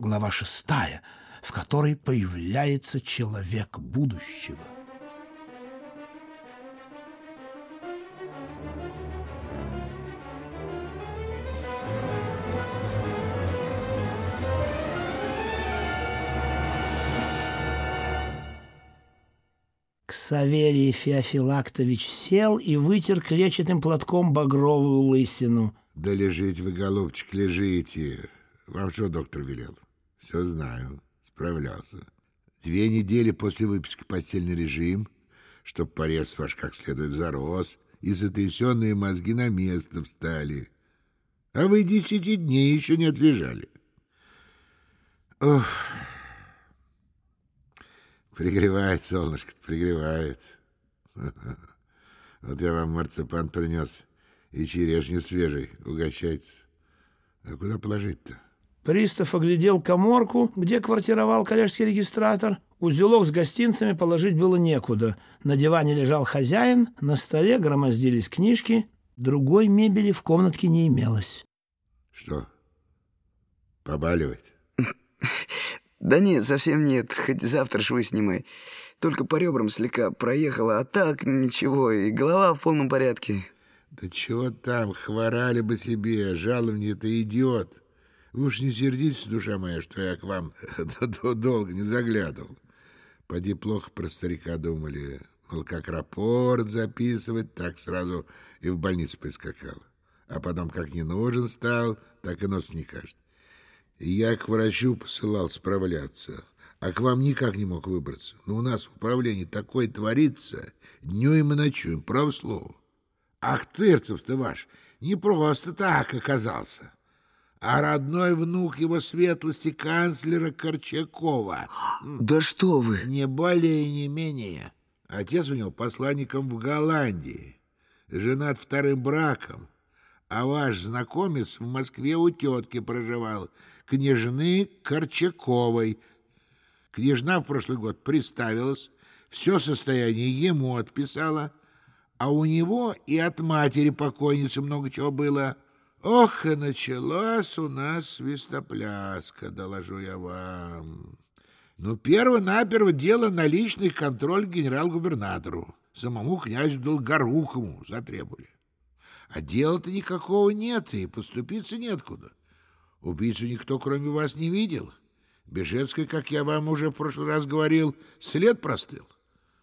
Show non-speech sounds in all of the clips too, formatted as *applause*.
глава шестая, в которой появляется человек будущего. Саверий Феофилактович сел и вытер клетчатым платком багровую лысину. Да лежите вы, голубчик, лежите. Вам что доктор велел? Все знаю, справлялся. Две недели после выписки постельный режим, чтоб порез ваш как следует зарос, и сотрясенные мозги на место встали. А вы десяти дней еще не отлежали. Ох... Пригревает солнышко, пригревает. Вот я вам марципан принес и черешни свежий, угощайте. А куда положить-то? Пристав оглядел коморку, где квартировал коллежский регистратор. Узелок с гостинцами положить было некуда. На диване лежал хозяин, на столе громоздились книжки. Другой мебели в комнатке не имелось. Что, побаливать? *laughs* Да нет, совсем нет, хоть завтра швы снимай. Только по ребрам слегка проехала, а так ничего, и голова в полном порядке. Да чего там, хворали бы себе, жалование-то идет. Вы уж не сердитесь, душа моя, что я к вам *laughs* долго не заглядывал. Поди плохо про старика думали. Мол, как рапорт записывать, так сразу и в больницу прискакал. А потом, как не нужен стал, так и нос не кажет. Я к врачу посылал справляться, а к вам никак не мог выбраться. Но у нас в управлении такое творится, днем и ночуем, право слово. Ах, Тырцев-то ваш не просто так оказался, а родной внук его светлости канцлера Корчакова. Да что вы! Не более и не менее. Отец у него посланником в Голландии, женат вторым браком, а ваш знакомец в Москве у тетки проживал — княжны Корчаковой. Княжна в прошлый год приставилась, все состояние ему отписала, а у него и от матери покойницы много чего было. Ох, и началась у нас свистопляска, доложу я вам. Ну, перво-наперво дело на личный контроль генерал-губернатору, самому князю Долгорукому затребовали. А дела-то никакого нет, и поступиться неоткуда. Убийцу никто, кроме вас, не видел. Бежецкой, как я вам уже в прошлый раз говорил, след простыл.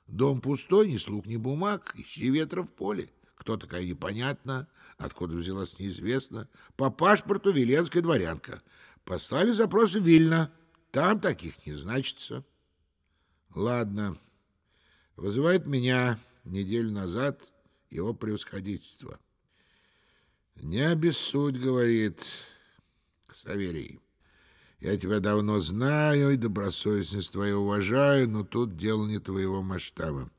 Дом пустой, ни слуг, ни бумаг, ищи ветра в поле. Кто такая, непонятно, откуда взялась, неизвестно. По паспорту Веленская дворянка. Послали запрос в Вильно. Там таких не значится. Ладно. Вызывает меня неделю назад его превосходительство. Не обессудь, говорит, — Саверий, я тебя давно знаю и добросовестность твою уважаю, но тут дело не твоего масштаба.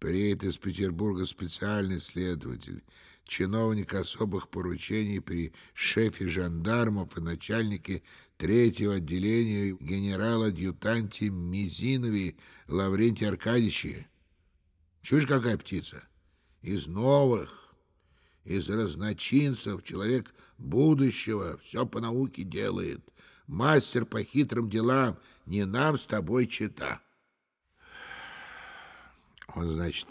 Приедет из Петербурга специальный следователь, чиновник особых поручений при шефе жандармов и начальнике третьего отделения генерал-адъютанте Мизинове Лаврентия Аркадьевича. Чуешь, какая птица? Из новых, из разночинцев, человек будущего, все по науке делает, мастер по хитрым делам, не нам с тобой чита. Он, значит,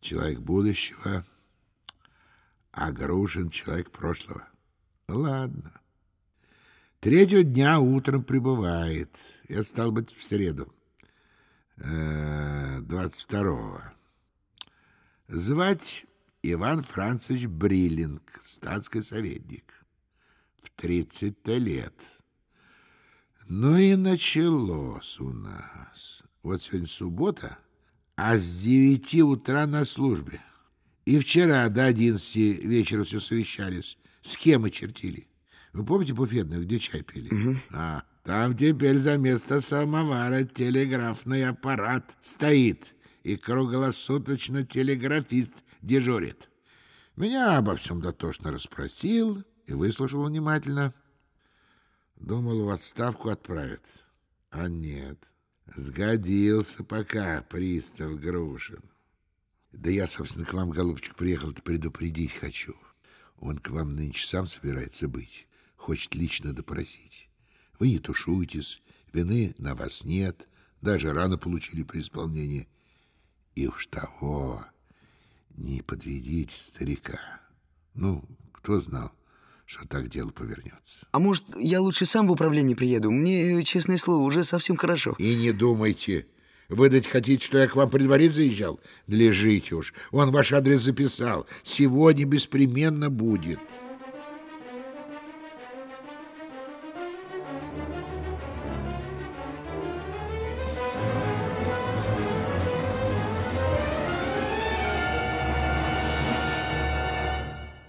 человек будущего, а Грушин человек прошлого. Ладно. Третьего дня утром прибывает. Я стал быть в среду, э, двадцать второго. Звать Иван Францович Бриллинг, статский советник. В тридцать-то лет. Ну и началось у нас. Вот сегодня суббота, а с девяти утра на службе. И вчера до одиннадцати вечера все совещались. Схемы чертили. Вы помните буфетную, где чай пили? Угу. А, там теперь за место самовара телеграфный аппарат стоит. И круглосуточно телеграфист дежурит. Меня обо всем дотошно расспросил и выслушал внимательно. Думал, в отставку отправят. А нет, сгодился пока пристав Грушин. Да я, собственно, к вам, голубчик, приехал-то предупредить хочу. Он к вам нынче сам собирается быть, хочет лично допросить. Вы не тушуйтесь, вины на вас нет, даже рано получили при исполнении. И уж того не подведите старика. Ну, кто знал, что так дело повернется. А может, я лучше сам в управление приеду? Мне, честное слово, уже совсем хорошо. И не думайте. Выдать хотите, что я к вам при дворе заезжал? Лежите уж. Он ваш адрес записал. Сегодня беспременно будет.